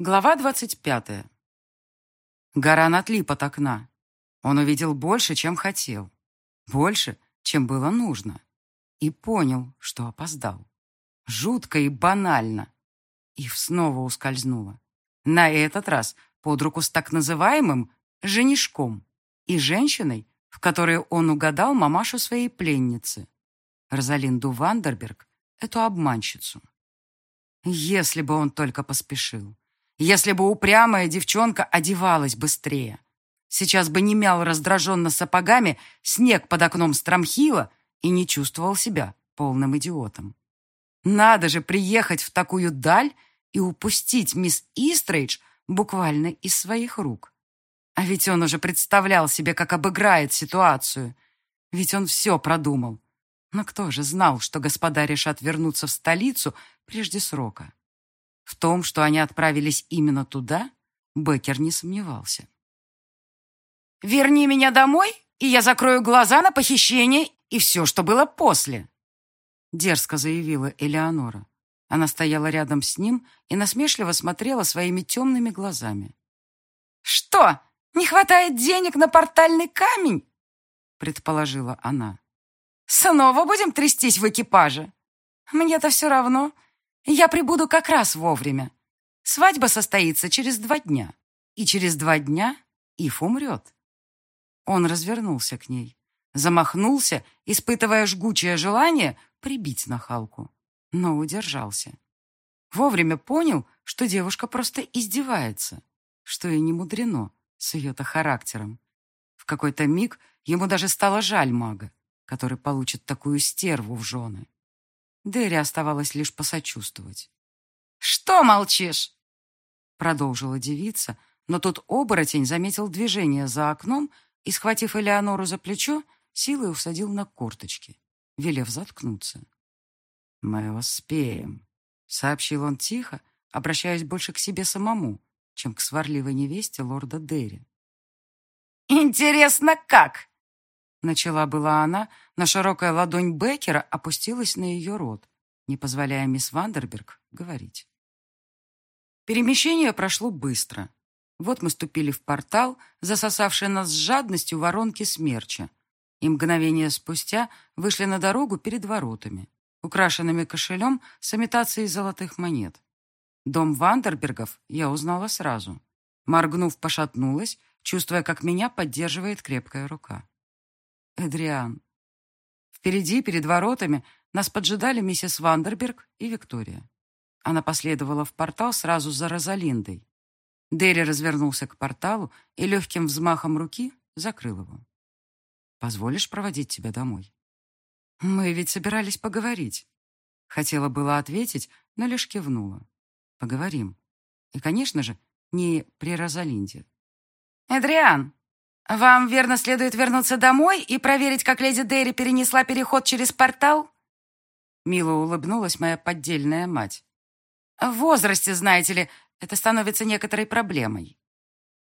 Глава двадцать пятая. Гаран отлип от окна. Он увидел больше, чем хотел. Больше, чем было нужно. И понял, что опоздал. Жутко и банально. Ив снова ускользнула. На этот раз под руку с так называемым женишком и женщиной, в которой он угадал мамашу своей пленницы. Розалинду Вандерберг, эту обманщицу. Если бы он только поспешил. Если бы упрямая девчонка одевалась быстрее. Сейчас бы не мял раздраженно сапогами снег под окном Страмхила и не чувствовал себя полным идиотом. Надо же приехать в такую даль и упустить мисс Истрейдж буквально из своих рук. А ведь он уже представлял себе, как обыграет ситуацию. Ведь он все продумал. Но кто же знал, что господа решат вернуться в столицу прежде срока? В том, что они отправились именно туда, Беккер не сомневался. «Верни меня домой, и я закрою глаза на похищение и все, что было после», дерзко заявила Элеонора. Она стояла рядом с ним и насмешливо смотрела своими темными глазами. «Что, не хватает денег на портальный камень?» предположила она. «Снова будем трястись в экипаже? Мне-то все равно. Я прибуду как раз вовремя. Свадьба состоится через два дня. И через два дня Иф умрет. Он развернулся к ней, замахнулся, испытывая жгучее желание прибить нахалку, но удержался. Вовремя понял, что девушка просто издевается, что и не мудрено с ее-то характером. В какой-то миг ему даже стало жаль мага, который получит такую стерву в жены. Дерри оставалось лишь посочувствовать. «Что молчишь?» Продолжила девица, но тут оборотень заметил движение за окном и, схватив Элеонору за плечо, силой усадил на корточки, велев заткнуться. «Мы успеем», — сообщил он тихо, обращаясь больше к себе самому, чем к сварливой невесте лорда Дерри. «Интересно, как?» Начала была она, но широкая ладонь Беккера опустилась на ее рот, не позволяя мисс Вандерберг говорить. Перемещение прошло быстро. Вот мы ступили в портал, засосавший нас с жадностью воронки смерча, и мгновение спустя вышли на дорогу перед воротами, украшенными кошелем с имитацией золотых монет. Дом Вандербергов я узнала сразу. Моргнув, пошатнулась, чувствуя, как меня поддерживает крепкая рука. Эдриан. Впереди, перед воротами, нас поджидали миссис Вандерберг и Виктория. Она последовала в портал сразу за Розалиндой. Дерри развернулся к порталу и легким взмахом руки закрыл его. «Позволишь проводить тебя домой?» «Мы ведь собирались поговорить». Хотела было ответить, но лишь кивнула. «Поговорим. И, конечно же, не при Розалинде». «Эдриан, «Вам, верно, следует вернуться домой и проверить, как леди Дерри перенесла переход через портал?» Мило улыбнулась моя поддельная мать. «В возрасте, знаете ли, это становится некоторой проблемой».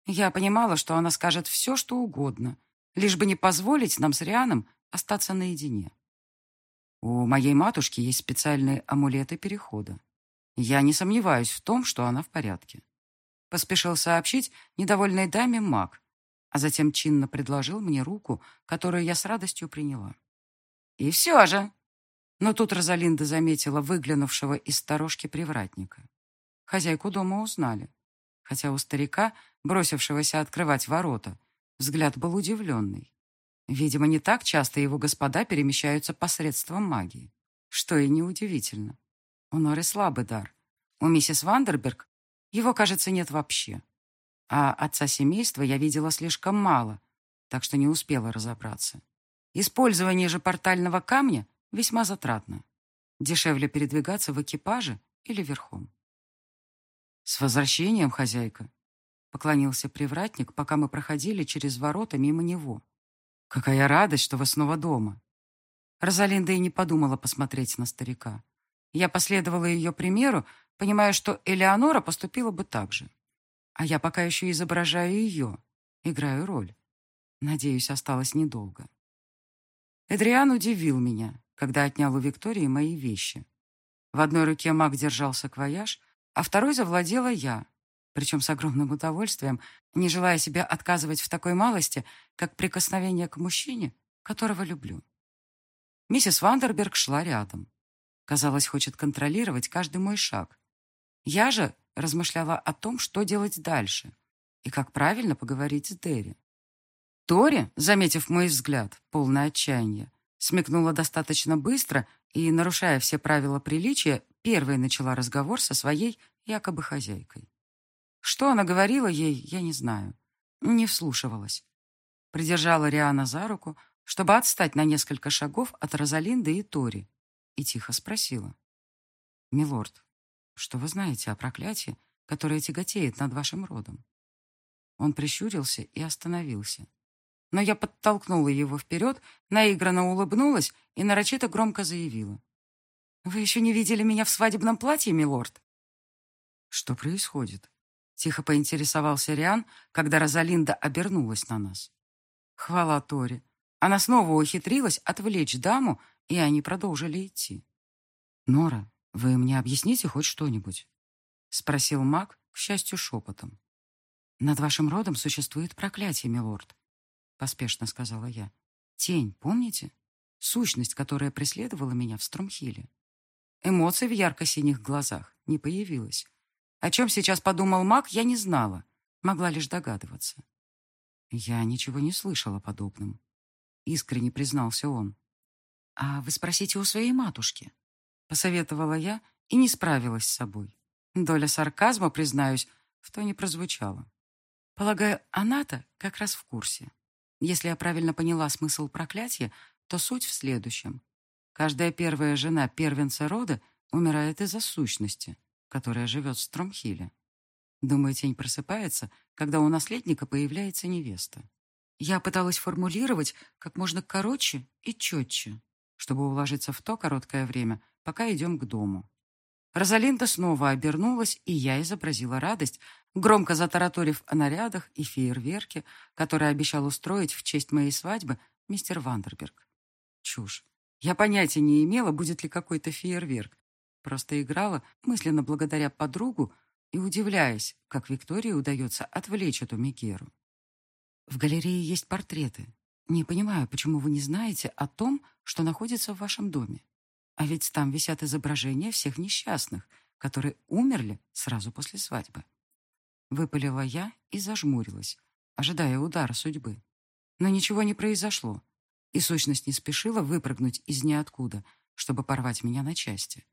Я понимала, что она скажет все, что угодно, лишь бы не позволить нам с Рианом остаться наедине. У моей матушки есть специальные амулеты перехода. Я не сомневаюсь в том, что она в порядке. Поспешил сообщить недовольной даме маг, а затем чинно предложил мне руку, которую я с радостью приняла. И все же. Но тут Розалинда заметила выглянувшего из сторожки привратника. Хозяйку дома узнали. Хотя у старика, бросившегося открывать ворота, взгляд был удивленный. Видимо, не так часто его господа перемещаются посредством магии. Что и неудивительно. У Норы слабый дар. У миссис Вандерберг его, кажется, нет вообще. А отца семейства я видела слишком мало, так что не успела разобраться. Использование же портального камня весьма затратно. Дешевле передвигаться в экипаже или верхом. «С возвращением, хозяйка!» — поклонился привратник, пока мы проходили через ворота мимо него. «Какая радость, что вы снова дома!» Розалинда и не подумала посмотреть на старика. Я последовала ее примеру, понимая, что Элеонора поступила бы так же. А я пока еще изображаю ее, играю роль. Надеюсь, осталось недолго. Эдриан удивил меня, когда отнял у Виктории мои вещи. В одной руке маг держал саквояж, а второй завладела я, причем с огромным удовольствием, не желая себя отказывать в такой малости, как прикосновение к мужчине, которого люблю. Миссис Вандерберг шла рядом. Казалось, хочет контролировать каждый мой шаг. Я же размышляла о том, что делать дальше и как правильно поговорить с Дерри. Тори, заметив мой взгляд, полное отчаяние, смекнула достаточно быстро и, нарушая все правила приличия, первой начала разговор со своей якобы хозяйкой. Что она говорила ей, я не знаю. Не вслушивалась. Придержала Риана за руку, чтобы отстать на несколько шагов от Розалинды и Тори, и тихо спросила. «Милорд, что вы знаете о проклятии, которое тяготеет над вашим родом?» Он прищурился и остановился. Но я подтолкнула его вперед, наигранно улыбнулась и нарочито громко заявила. «Вы еще не видели меня в свадебном платье, милорд?» «Что происходит?» Тихо поинтересовался Риан, когда Розалинда обернулась на нас. Хвала Тори. Она снова ухитрилась отвлечь даму, и они продолжили идти. «Нора, вы мне объясните хоть что-нибудь?» — спросил маг, к счастью, шепотом. «Над вашим родом существует проклятие, милорд», — поспешно сказала я. «Тень, помните? Сущность, которая преследовала меня в Струмхиле. Эмоций в ярко-синих глазах не появилось. О чем сейчас подумал маг, я не знала, могла лишь догадываться. Я ничего не слышала подобным. Искренне признался он. «А вы спросите у своей матушки», — посоветовала я и не справилась с собой. Доля сарказма, признаюсь, в то не прозвучала. Полагаю, она-то как раз в курсе. Если я правильно поняла смысл проклятия, то суть в следующем. Каждая первая жена первенца рода умирает из-за сущности, которая живет в Стромхиле. Думаю, тень просыпается, когда у наследника появляется невеста. Я пыталась формулировать как можно короче и четче, чтобы уложиться в то короткое время, пока идем к дому. Розалинда снова обернулась, и я изобразила радость, громко затараторив о нарядах и фейерверке, который обещал устроить в честь моей свадьбы мистер Вандерберг. Чушь. Я понятия не имела, будет ли какой-то фейерверк, Просто играла, мысленно благодаря подругу и удивляясь, как Виктории удается отвлечь эту Мегеру. В галерее есть портреты. Не понимаю, почему вы не знаете о том, что находится в вашем доме. А ведь там висят изображения всех несчастных, которые умерли сразу после свадьбы. Выпалила я и зажмурилась, ожидая удара судьбы. Но ничего не произошло, и сущность не спешила выпрыгнуть из ниоткуда, чтобы порвать меня на части.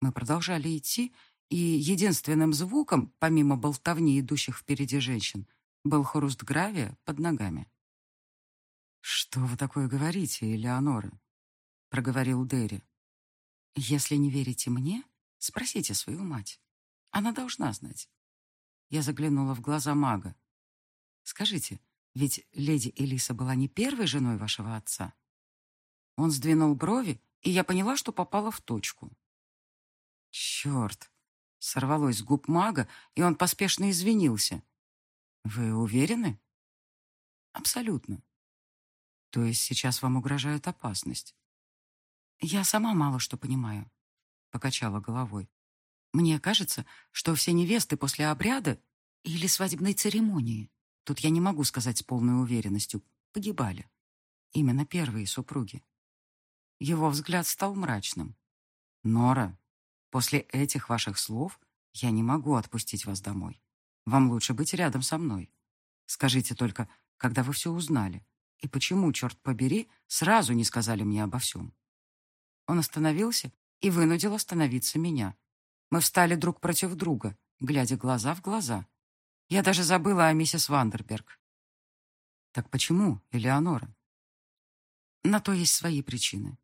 Мы продолжали идти, и единственным звуком, помимо болтовни идущих впереди женщин, был хруст гравия под ногами. «Что вы такое говорите, Элеонора?» — проговорил Дерри. «Если не верите мне, спросите свою мать. Она должна знать». Я заглянула в глаза мага. «Скажите, ведь леди Элиса была не первой женой вашего отца?» Он сдвинул брови, и я поняла, что попала в точку. Черт! Сорвалось с губ мага, и он поспешно извинился. Вы уверены? Абсолютно. То есть сейчас вам угрожает опасность? Я сама мало что понимаю, покачала головой. Мне кажется, что все невесты после обряда или свадебной церемонии, тут я не могу сказать с полной уверенностью, погибали. Именно первые супруги. Его взгляд стал мрачным. «Нора, После этих ваших слов я не могу отпустить вас домой. Вам лучше быть рядом со мной. Скажите только, когда вы все узнали, и почему, черт побери, сразу не сказали мне обо всем?» Он остановился и вынудил остановиться меня. Мы встали друг против друга, глядя глаза в глаза. Я даже забыла о миссис Вандерберг. «Так почему, Элеонора?» На то есть свои причины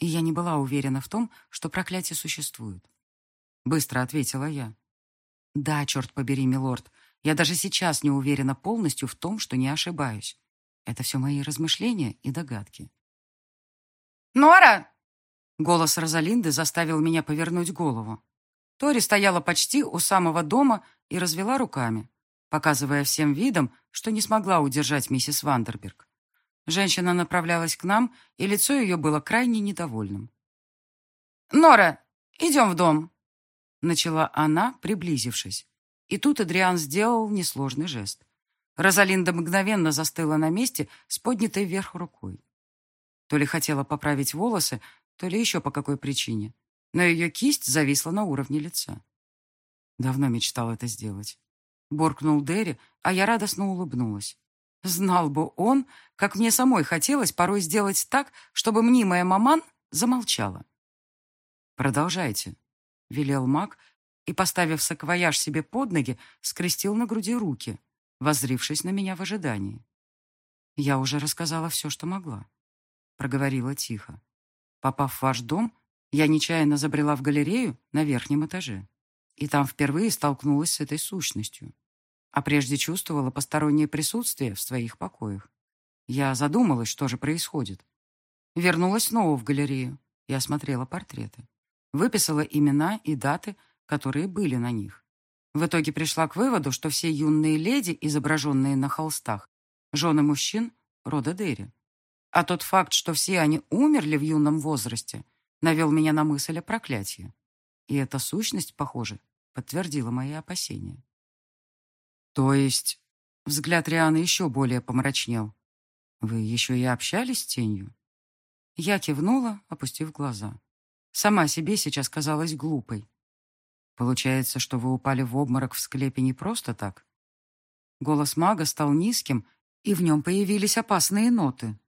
и я не была уверена в том, что проклятие существует. Быстро ответила я. Да, черт побери, милорд, я даже сейчас не уверена полностью в том, что не ошибаюсь. Это все мои размышления и догадки. «Нора!» Голос Розалинды заставил меня повернуть голову. Тори стояла почти у самого дома и развела руками, показывая всем видом, что не смогла удержать миссис Вандерберг. Женщина направлялась к нам, и лицо ее было крайне недовольным. «Нора, идем в дом!» Начала она, приблизившись. И тут Адриан сделал несложный жест. Розалинда мгновенно застыла на месте с поднятой вверх рукой. То ли хотела поправить волосы, то ли еще по какой причине. Но ее кисть зависла на уровне лица. Давно мечтал это сделать. Буркнул Дерри, а я радостно улыбнулась. Знал бы он, как мне самой хотелось порой сделать так, чтобы мнимая маман замолчала. «Продолжайте», — велел маг, и, поставив саквояж себе под ноги, скрестил на груди руки, воззрившись на меня в ожидании. «Я уже рассказала все, что могла», — проговорила тихо. «Попав в ваш дом, я нечаянно забрела в галерею на верхнем этаже, и там впервые столкнулась с этой сущностью а прежде чувствовала постороннее присутствие в своих покоях. Я задумалась, что же происходит. Вернулась снова в галерею и осмотрела портреты. Выписала имена и даты, которые были на них. В итоге пришла к выводу, что все юные леди, изображенные на холстах, жены мужчин рода Дерри. А тот факт, что все они умерли в юном возрасте, навел меня на мысль о проклятии. И эта сущность, похоже, подтвердила мои опасения. То есть взгляд Рианы еще более помрачнел. Вы еще и общались с тенью? Я кивнула, опустив глаза. Сама себе сейчас казалась глупой. Получается, что вы упали в обморок в склепе не просто так? Голос мага стал низким, и в нем появились опасные ноты.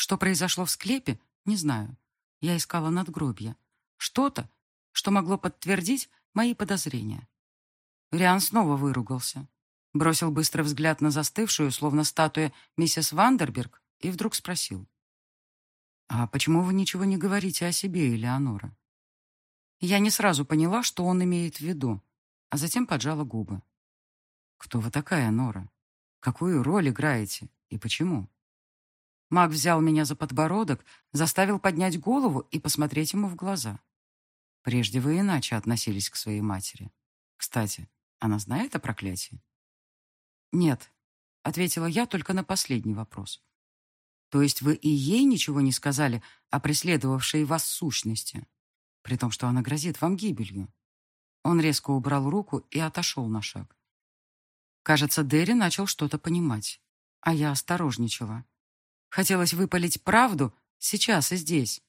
Что произошло в склепе, не знаю. Я искала надгробья. Что-то, что могло подтвердить мои подозрения. Риан снова выругался. Бросил быстрый взгляд на застывшую, словно статуя, миссис Вандерберг и вдруг спросил. «А почему вы ничего не говорите о себе, Элеонора?» Я не сразу поняла, что он имеет в виду, а затем поджала губы. «Кто вы такая, Нора? Какую роль играете и почему?» Маг взял меня за подбородок, заставил поднять голову и посмотреть ему в глаза. Прежде вы иначе относились к своей матери. Кстати, она знает о проклятии? Нет, ответила я только на последний вопрос. То есть вы и ей ничего не сказали о преследовавшей вас сущности, при том, что она грозит вам гибелью? Он резко убрал руку и отошел на шаг. Кажется, Дерри начал что-то понимать, а я осторожничала. Хотелось выпалить правду сейчас и здесь,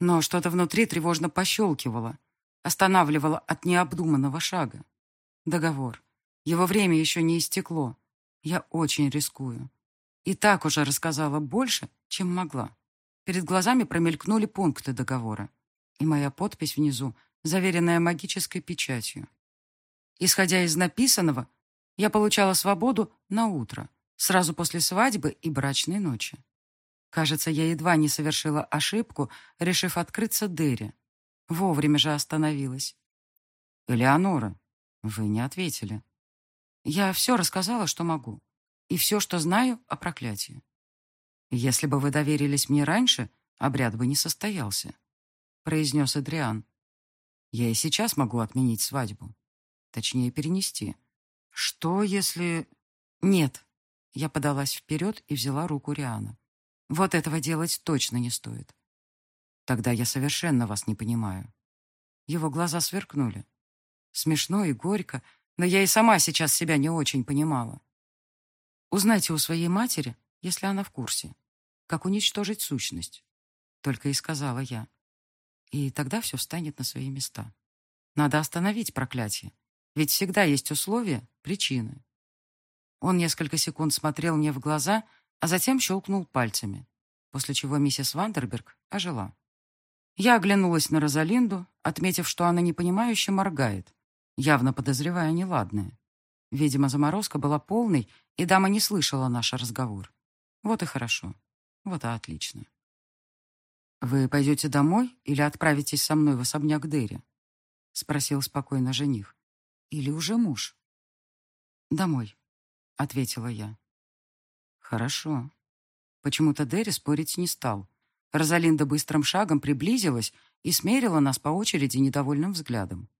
но что-то внутри тревожно пощелкивало, останавливало от необдуманного шага. Договор. Его время еще не истекло. Я очень рискую. И так уже рассказала больше, чем могла. Перед глазами промелькнули пункты договора. И моя подпись внизу, заверенная магической печатью. Исходя из написанного, я получала свободу на утро, сразу после свадьбы и брачной ночи. Кажется, я едва не совершила ошибку, решив открыться Дерри. Вовремя же остановилась. «Элеонора, вы не ответили. Я все рассказала, что могу. И все, что знаю о проклятии. Если бы вы доверились мне раньше, обряд бы не состоялся, произнес Адриан. Я и сейчас могу отменить свадьбу. Точнее, перенести. Что, если... Нет. Я подалась вперед и взяла руку Риана. Вот этого делать точно не стоит. Тогда я совершенно вас не понимаю. Его глаза сверкнули. Смешно и горько, но я и сама сейчас себя не очень понимала. Узнайте у своей матери, если она в курсе, как уничтожить сущность. Только и сказала я. И тогда все встанет на свои места. Надо остановить проклятие, ведь всегда есть условия, причины. Он несколько секунд смотрел мне в глаза, а затем щелкнул пальцами, после чего миссис Вандерберг ожила. Я оглянулась на Розалинду, отметив, что она непонимающе моргает, явно подозревая неладное. Видимо, заморозка была полной, и дама не слышала наш разговор. Вот и хорошо. Вот и отлично. «Вы пойдете домой или отправитесь со мной в особняк Дерри?» — спросил спокойно жених. «Или уже муж?» «Домой», — ответила я. «Хорошо». Почему-то Дерри спорить не стал. Розалинда быстрым шагом приблизилась и смерила нас по очереди недовольным взглядом.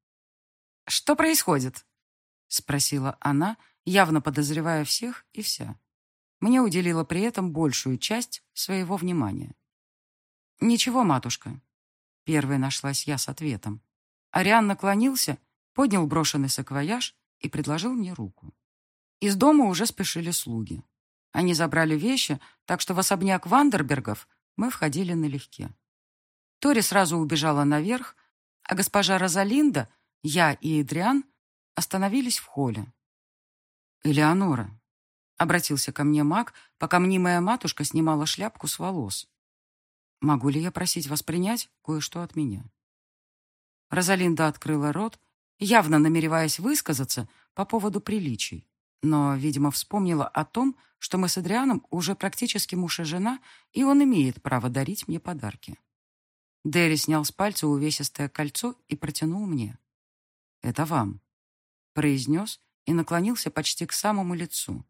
«Что происходит?» — спросила она, явно подозревая всех и вся. Мне уделила при этом большую часть своего внимания. «Ничего, матушка». Первой нашлась я с ответом. Ариан наклонился, поднял брошенный саквояж и предложил мне руку. Из дома уже спешили слуги. Они забрали вещи, так что в особняк Вандербергов мы входили налегке. Тори сразу убежала наверх, а госпожа Розалинда, я и Эдриан остановились в холле. «Элеонора», — обратился ко мне маг, пока мнимая матушка снимала шляпку с волос. «Могу ли я просить вас принять кое-что от меня?» Розалинда открыла рот, явно намереваясь высказаться по поводу приличий, но, видимо, вспомнила о том, что мы с Адрианом уже практически муж и жена, и он имеет право дарить мне подарки. Дерри снял с пальца увесистое кольцо и протянул мне. «Это вам», — произнес и наклонился почти к самому лицу,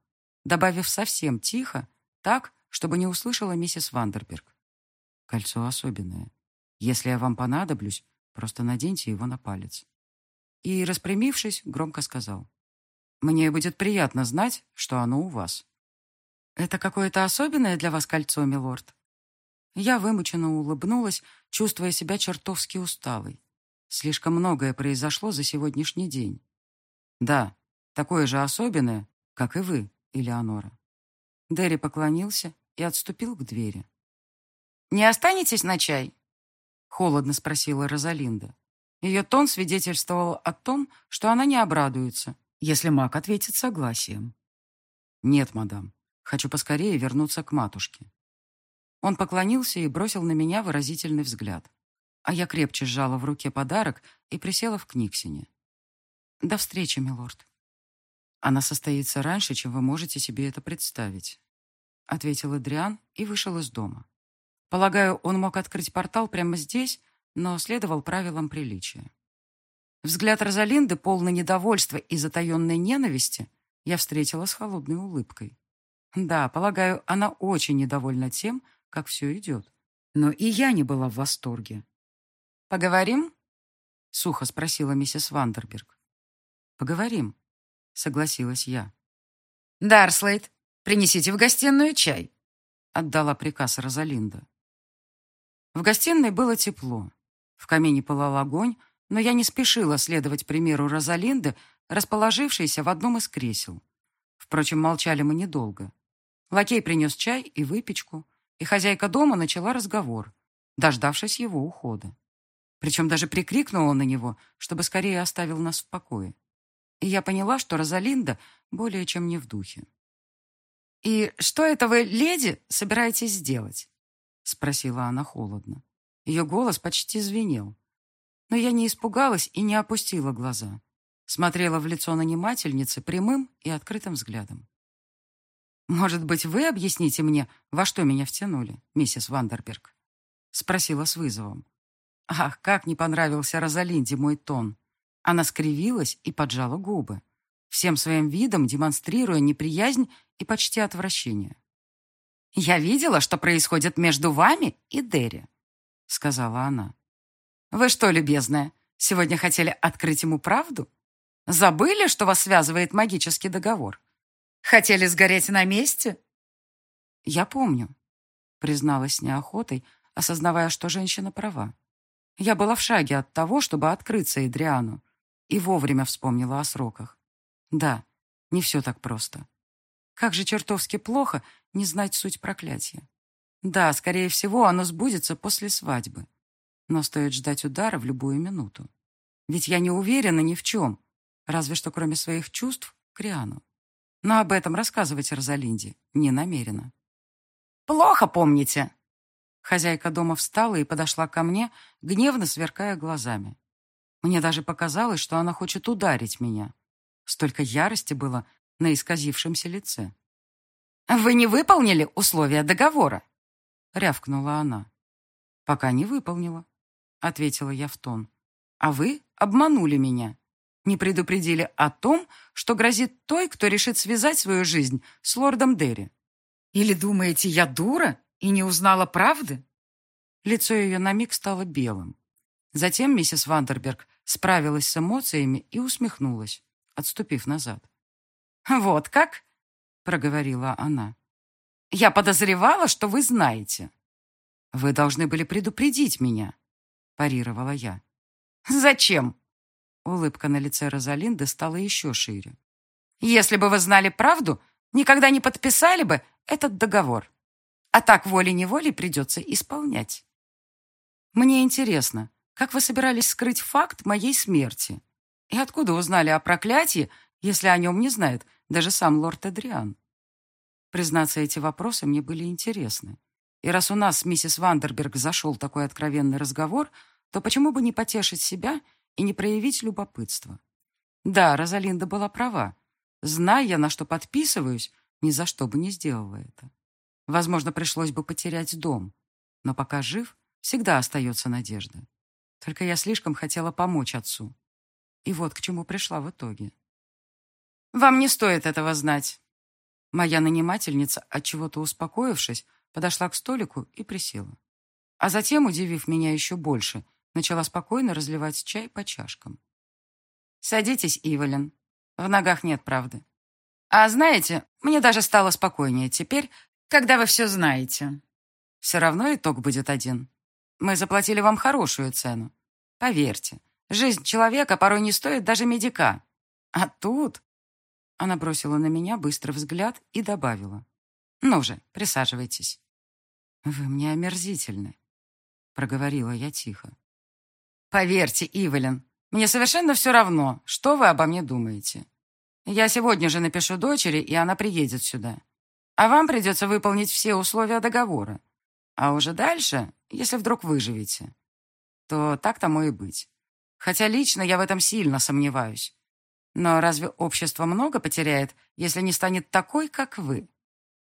добавив совсем тихо, так, чтобы не услышала миссис Вандерберг. «Кольцо особенное. Если я вам понадоблюсь, просто наденьте его на палец». И, распрямившись, громко сказал. «Мне будет приятно знать, что оно у вас». «Это какое-то особенное для вас кольцо, милорд?» Я вымученно улыбнулась, чувствуя себя чертовски усталой. Слишком многое произошло за сегодняшний день. Да, такое же особенное, как и вы, Элеонора. Дерри поклонился и отступил к двери. «Не останетесь на чай?» — холодно спросила Розалинда. Ее тон свидетельствовал о том, что она не обрадуется, если маг ответит согласием. «Нет, мадам. Хочу поскорее вернуться к матушке». Он поклонился и бросил на меня выразительный взгляд. А я крепче сжала в руке подарок и присела в книгсине. «До встречи, милорд». «Она состоится раньше, чем вы можете себе это представить», — ответил Адриан и вышел из дома. Полагаю, он мог открыть портал прямо здесь, но следовал правилам приличия. Взгляд Розалинды, полный недовольства и затаенной ненависти, я встретила с холодной улыбкой. Да, полагаю, она очень недовольна тем, как все идет. Но и я не была в восторге. «Поговорим?» — сухо спросила миссис Вандерберг. «Поговорим», — согласилась я. «Дарслейд, принесите в гостиную чай», — отдала приказ Розалинда. В гостиной было тепло. В камине пылал огонь, но я не спешила следовать примеру Розалинды, расположившейся в одном из кресел. Впрочем, молчали мы недолго. Лакей принес чай и выпечку, и хозяйка дома начала разговор, дождавшись его ухода. Причем даже прикрикнула на него, чтобы скорее оставил нас в покое. И я поняла, что Розалинда более чем не в духе. «И что это вы, леди, собираетесь сделать?» — спросила она холодно. Ее голос почти звенел. Но я не испугалась и не опустила глаза. Смотрела в лицо нанимательницы прямым и открытым взглядом. «Может быть, вы объясните мне, во что меня втянули, миссис Вандерберг?» — спросила с вызовом. Ах, как не понравился Розалинде мой тон. Она скривилась и поджала губы, всем своим видом демонстрируя неприязнь и почти отвращение. «Я видела, что происходит между вами и Дерри», — сказала она. «Вы что, любезная, сегодня хотели открыть ему правду? Забыли, что вас связывает магический договор? Хотели сгореть на месте?» «Я помню», — призналась неохотой, осознавая, что женщина права. Я была в шаге от того, чтобы открыться Эдриану, и вовремя вспомнила о сроках. Да, не все так просто. Как же чертовски плохо не знать суть проклятия. Да, скорее всего, оно сбудется после свадьбы. Но стоит ждать удара в любую минуту. Ведь я не уверена ни в чем, разве что кроме своих чувств к Риану. Но об этом рассказывать Розалинде не намерена. «Плохо помните», Хозяйка дома встала и подошла ко мне, гневно сверкая глазами. Мне даже показалось, что она хочет ударить меня. Столько ярости было на исказившемся лице. «Вы не выполнили условия договора?» — рявкнула она. «Пока не выполнила», — ответила я в тон. «А вы обманули меня. Не предупредили о том, что грозит той, кто решит связать свою жизнь с лордом Дерри. Или думаете, я дура?» И не узнала правды? Лицо ее на миг стало белым. Затем миссис Вандерберг справилась с эмоциями и усмехнулась, отступив назад. «Вот как?» — проговорила она. «Я подозревала, что вы знаете». «Вы должны были предупредить меня», — парировала я. «Зачем?» Улыбка на лице Розалинды стала еще шире. «Если бы вы знали правду, никогда не подписали бы этот договор. А так волей-неволей придется исполнять. Мне интересно, как вы собирались скрыть факт моей смерти? И откуда узнали о проклятии, если о нем не знает даже сам лорд Эдриан?» Признаться, эти вопросы мне были интересны. И раз у нас с миссис Вандерберг зашел такой откровенный разговор, то почему бы не потешить себя и не проявить любопытство? Да, Розалинда была права. Зная, на что подписываюсь, ни за что бы не сделала это. Возможно, пришлось бы потерять дом. Но пока жив, всегда остается надежда. Только я слишком хотела помочь отцу. И вот к чему пришла в итоге. «Вам не стоит этого знать». Моя нанимательница, от чего то успокоившись, подошла к столику и присела. А затем, удивив меня еще больше, начала спокойно разливать чай по чашкам. «Садитесь, Иволин. В ногах нет правды. А знаете, мне даже стало спокойнее теперь, когда вы все знаете. Все равно итог будет один. Мы заплатили вам хорошую цену. Поверьте, жизнь человека порой не стоит даже медика. А тут...» Она бросила на меня быстрый взгляд и добавила. «Ну же, присаживайтесь». «Вы мне омерзительны», — проговорила я тихо. «Поверьте, Ивелин, мне совершенно все равно, что вы обо мне думаете. Я сегодня же напишу дочери, и она приедет сюда. А вам придется выполнить все условия договора. А уже дальше, если вдруг выживете, то так тому и быть. Хотя лично я в этом сильно сомневаюсь. Но разве общество много потеряет, если не станет такой, как вы?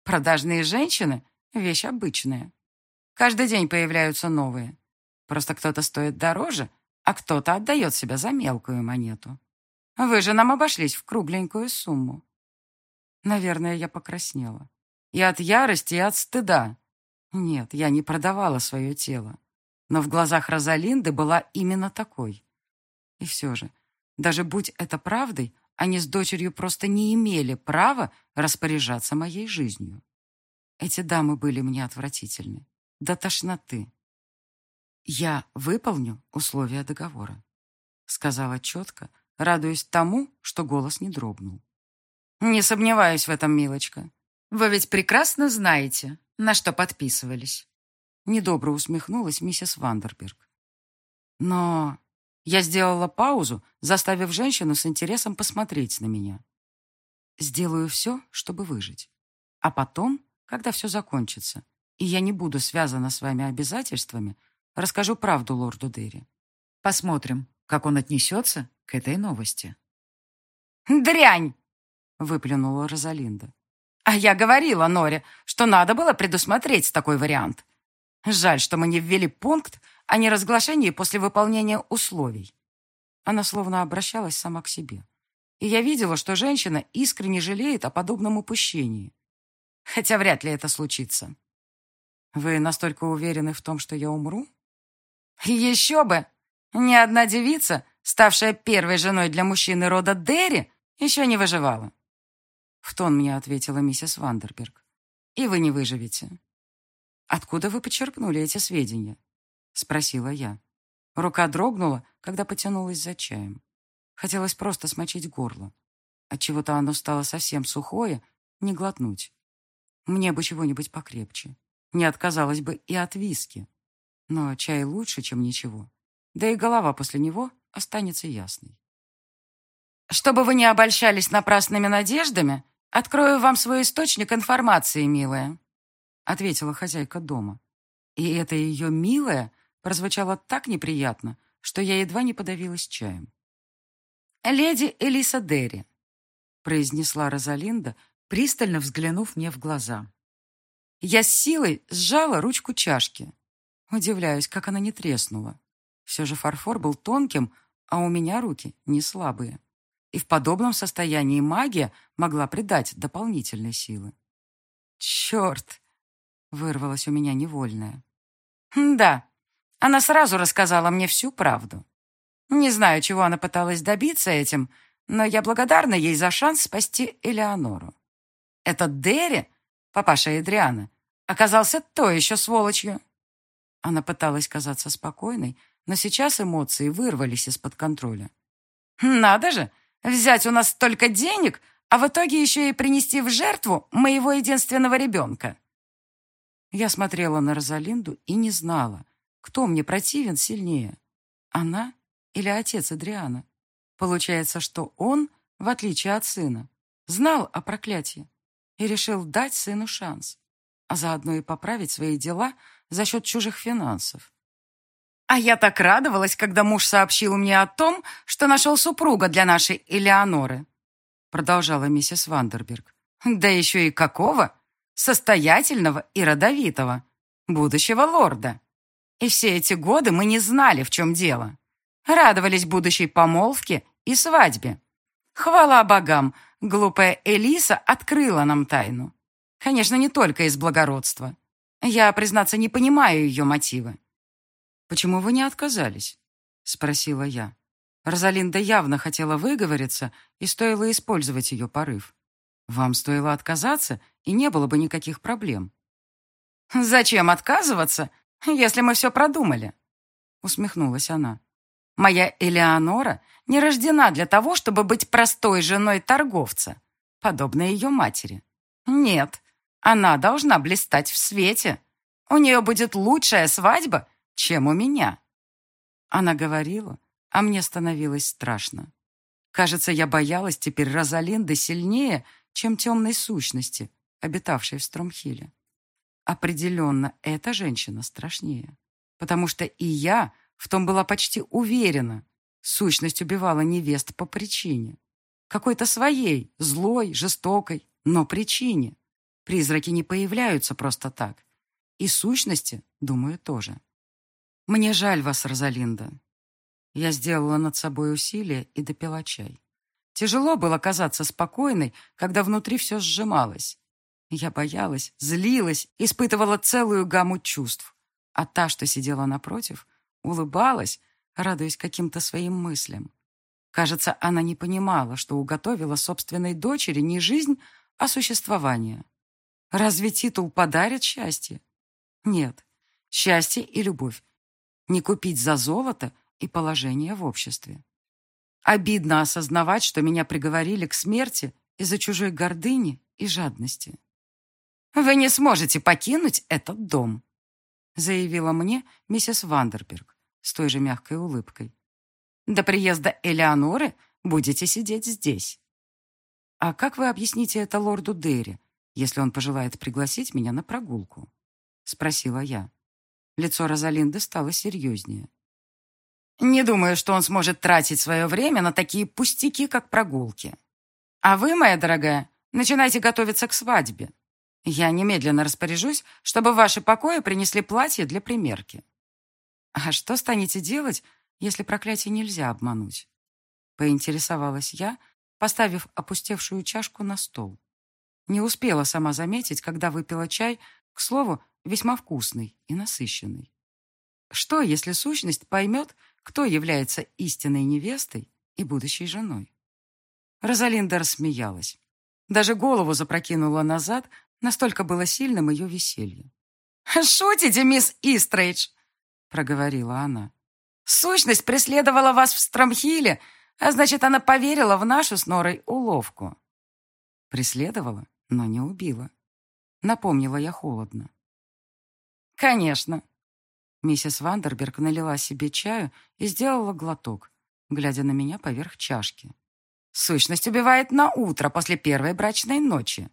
Продажные женщины — вещь обычная. Каждый день появляются новые. Просто кто-то стоит дороже, а кто-то отдает себя за мелкую монету. Вы же нам обошлись в кругленькую сумму. Наверное, я покраснела. И от ярости, и от стыда. Нет, я не продавала свое тело. Но в глазах Розалинды была именно такой. И все же, даже будь это правдой, они с дочерью просто не имели права распоряжаться моей жизнью. Эти дамы были мне отвратительны. До тошноты. «Я выполню условия договора», — сказала четко, радуясь тому, что голос не дрогнул. «Не сомневаюсь в этом, милочка. Вы ведь прекрасно знаете, на что подписывались». Недобро усмехнулась миссис Вандерберг. «Но я сделала паузу, заставив женщину с интересом посмотреть на меня. Сделаю все, чтобы выжить. А потом, когда все закончится, и я не буду связана с вами обязательствами, расскажу правду лорду Дерри. Посмотрим, как он отнесется к этой новости. «Дрянь!» — выплюнула Розалинда. «А я говорила Норе, что надо было предусмотреть такой вариант. Жаль, что мы не ввели пункт о неразглашении после выполнения условий. Она словно обращалась сама к себе. И я видела, что женщина искренне жалеет о подобном упущении. Хотя вряд ли это случится. Вы настолько уверены в том, что я умру? Еще бы! Ни одна девица, ставшая первой женой для мужчины рода Дерри, еще не выживала. В тон мне ответила миссис Вандерберг. И вы не выживете. Откуда вы почерпнули эти сведения? — спросила я. Рука дрогнула, когда потянулась за чаем. Хотелось просто смочить горло. Отчего-то оно стало совсем сухое, не глотнуть. Мне бы чего-нибудь покрепче. Не отказалась бы и от виски. Но чай лучше, чем ничего. Да и голова после него останется ясной. «Чтобы вы не обольщались напрасными надеждами, открою вам свой источник информации, милая», ответила хозяйка дома. И это ее «милая» прозвучало так неприятно, что я едва не подавилась чаем. «Леди Элиса Дерри», — произнесла Розалинда, пристально взглянув мне в глаза. Я с силой сжала ручку чашки. Удивляюсь, как она не треснула. Все же фарфор был тонким, а у меня руки не слабые. И в подобном состоянии магия могла придать дополнительной силы. «Черт!» — вырвалась у меня невольная. «Да, она сразу рассказала мне всю правду. Не знаю, чего она пыталась добиться этим, но я благодарна ей за шанс спасти Элеонору. Этот Дерри, папаша Эдриана, оказался то еще сволочью. Она пыталась казаться спокойной, но сейчас эмоции вырвались из-под контроля. Надо же, взять у нас столько денег, а в итоге еще и принести в жертву моего единственного ребенка. Я смотрела на Розалинду и не знала, кто мне противен сильнее, она или отец Адриана. Получается, что он, в отличие от сына, знал о проклятии и решил дать сыну шанс, а заодно и поправить свои дела за счет чужих финансов. А я так радовалась, когда муж сообщил мне о том, что нашел супруга для нашей Элеоноры, продолжала миссис Вандерберг. Да еще и какого? Состоятельного и родовитого. Будущего лорда. И все эти годы мы не знали, в чем дело. Радовались будущей помолвке и свадьбе. Хвала богам, глупая Элиса открыла нам тайну. Конечно, не только из благородства. Я, признаться, не понимаю ее мотивы. «Почему вы не отказались?» — спросила я. Розалинда явно хотела выговориться, и стоило использовать ее порыв. Вам стоило отказаться, и не было бы никаких проблем. «Зачем отказываться, если мы все продумали?» — усмехнулась она. «Моя Элеонора не рождена для того, чтобы быть простой женой торговца, подобной ее матери. Нет, она должна блистать в свете. У нее будет лучшая свадьба, чем у меня». Она говорила, а мне становилось страшно. Кажется, я боялась теперь Розалинды сильнее, чем темной сущности, обитавшей в Стромхиле. Определенно, эта женщина страшнее. Потому что и я в том была почти уверена. Сущность убивала невест по причине. Какой-то своей, злой, жестокой, но причине. Призраки не появляются просто так. И сущности, думаю, тоже. Мне жаль вас, Розалинда. Я сделала над собой усилие и допила чай. Тяжело было казаться спокойной, когда внутри все сжималось. Я боялась, злилась, испытывала целую гамму чувств. А та, что сидела напротив, улыбалась, радуясь каким-то своим мыслям. Кажется, она не понимала, что уготовила собственной дочери не жизнь, а существование. Разве титул подарит счастье? Нет, счастье и любовь. Не купить за золото и положение в обществе. Обидно осознавать, что меня приговорили к смерти из-за чужой гордыни и жадности. «Вы не сможете покинуть этот дом», заявила мне миссис Вандерберг с той же мягкой улыбкой. «До приезда Элеоноры будете сидеть здесь». «А как вы объясните это лорду Дерри, если он пожелает пригласить меня на прогулку?» спросила я. Лицо Розалинды стало серьезнее. «Не думаю, что он сможет тратить свое время на такие пустяки, как прогулки. А вы, моя дорогая, начинайте готовиться к свадьбе. Я немедленно распоряжусь, чтобы в ваши покои принесли платье для примерки. А что станете делать, если проклятие нельзя обмануть? Поинтересовалась я, поставив опустевшую чашку на стол. Не успела сама заметить, когда выпила чай, к слову, весьма вкусный и насыщенный. Что, если сущность поймет, кто является истинной невестой и будущей женой? Розалинда рассмеялась. Даже голову запрокинула назад, Настолько было сильным ее веселье. «Шутите, мисс Истрейдж?» — проговорила она. «Сущность преследовала вас в Страмхиле, а значит, она поверила в нашу с Норой уловку». Преследовала, но не убила. Напомнила я холодно. «Конечно». Миссис Вандерберг налила себе чаю и сделала глоток, глядя на меня поверх чашки. «Сущность убивает на утро после первой брачной ночи.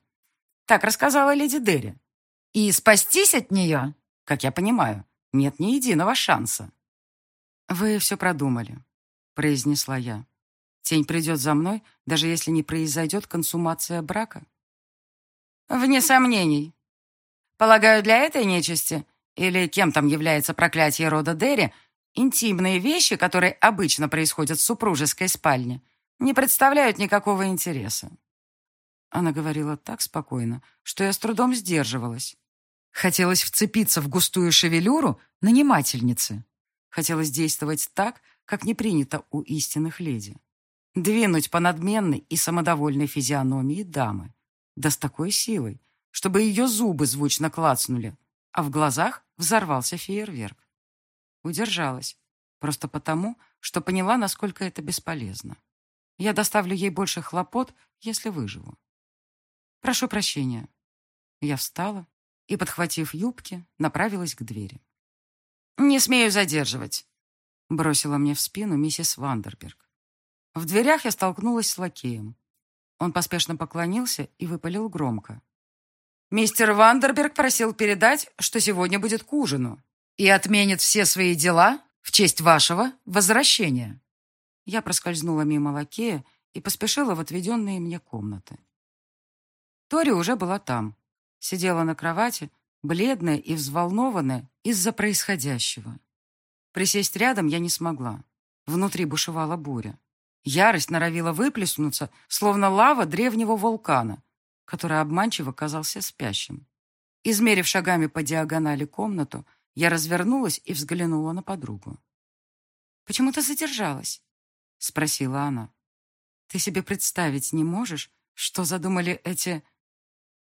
Так рассказала леди Дерри. И спастись от нее, как я понимаю, нет ни единого шанса. «Вы все продумали», — произнесла я. «Тень придет за мной, даже если не произойдет консумация брака». «Вне сомнений. Полагаю, для этой нечисти, или кем там является проклятие рода Дерри, интимные вещи, которые обычно происходят в супружеской спальне, не представляют никакого интереса. Она говорила так спокойно, что я с трудом сдерживалась. Хотелось вцепиться в густую шевелюру нанимательницы. Хотелось действовать так, как не принято у истинных леди. Двинуть по надменной и самодовольной физиономии дамы. Да с такой силой, чтобы ее зубы звучно клацнули, а в глазах взорвался фейерверк. Удержалась. Просто потому, что поняла, насколько это бесполезно. Я доставлю ей больше хлопот, если выживу. Прошу прощения. Я встала и, подхватив юбки, направилась к двери. «Не смею задерживать», — бросила мне в спину миссис Вандерберг. В дверях я столкнулась с лакеем. Он поспешно поклонился и выпалил громко. «Мистер Вандерберг просил передать, что сегодня будет к ужину и отменит все свои дела в честь вашего возвращения». Я проскользнула мимо лакея и поспешила в отведенные мне комнаты. Тори уже была там. Сидела на кровати, бледная и взволнованная из-за происходящего. Присесть рядом я не смогла. Внутри бушевала буря. Ярость норовила выплеснуться, словно лава древнего вулкана, который обманчиво казался спящим. Измерив шагами по диагонали комнату, я развернулась и взглянула на подругу. «Почему ты задержалась?» — спросила она. «Ты себе представить не можешь, что задумали эти...»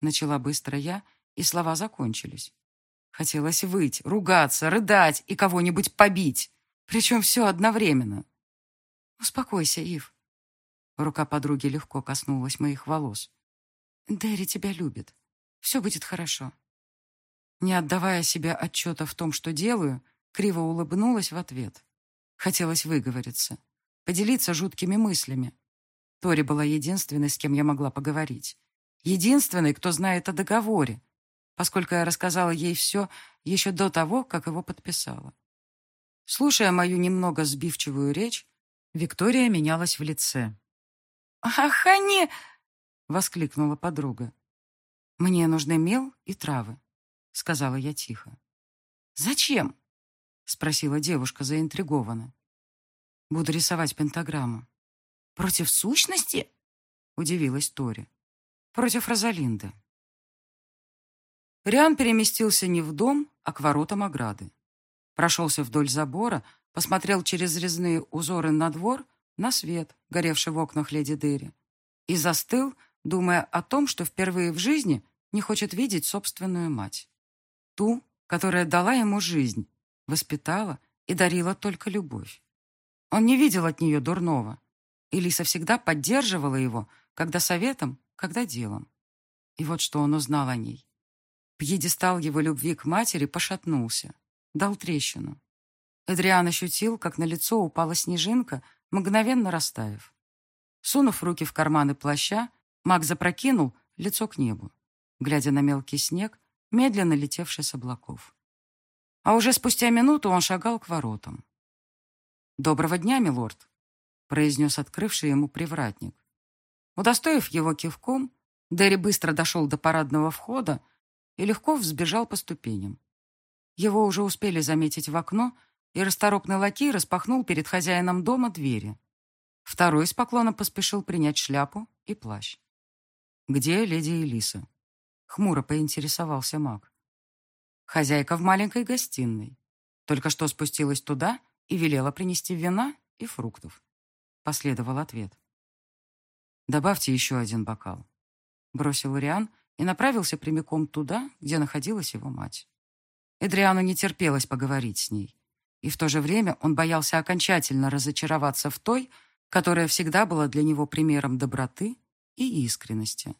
Начала быстро я, и слова закончились. Хотелось выть, ругаться, рыдать и кого-нибудь побить. Причем все одновременно. «Успокойся, Ив». Рука подруги легко коснулась моих волос. «Дэри тебя любит. Все будет хорошо». Не отдавая себе отчета в том, что делаю, криво улыбнулась в ответ. Хотелось выговориться, поделиться жуткими мыслями. Тори была единственной, с кем я могла поговорить. Единственной, кто знает о договоре, поскольку я рассказала ей все еще до того, как его подписала. Слушая мою немного сбивчивую речь, Виктория менялась в лице. «Ах, они!» — воскликнула подруга. «Мне нужны мел и травы», — сказала я тихо. «Зачем?» — спросила девушка заинтригованно. «Буду рисовать пентаграмму». «Против сущности?» — удивилась Тори. «Против Розалинды». Риан переместился не в дом, а к воротам ограды. Прошелся вдоль забора, посмотрел через резные узоры на двор, на свет, горевший в окнах леди Дерри, и застыл, думая о том, что впервые в жизни не хочет видеть собственную мать. Ту, которая дала ему жизнь, воспитала и дарила только любовь. Он не видел от нее дурного. Элиса всегда поддерживала его, когда советом, когда делом. И вот что он узнал о ней. Пьедестал его любви к матери пошатнулся, дал трещину. Эдриан ощутил, как на лицо упала снежинка, мгновенно растаяв. Сунув руки в карманы плаща, маг запрокинул лицо к небу, глядя на мелкий снег, медленно летевший с облаков. А уже спустя минуту он шагал к воротам. «Доброго дня, милорд», — произнес открывший ему привратник. Удостоив его кивком, Дерри быстро дошел до парадного входа и легко взбежал по ступеням. Его уже успели заметить в окно — и расторопный лакей распахнул перед хозяином дома двери. Второй с поклоном поспешил принять шляпу и плащ. «Где леди Элиса?» — хмуро поинтересовался маг. «Хозяйка в маленькой гостиной. Только что спустилась туда и велела принести вина и фруктов». Последовал ответ. «Добавьте еще один бокал», — бросил Риан и направился прямиком туда, где находилась его мать. Эдриану не терпелось поговорить с ней. И в то же время он боялся окончательно разочароваться в той, которая всегда была для него примером доброты и искренности.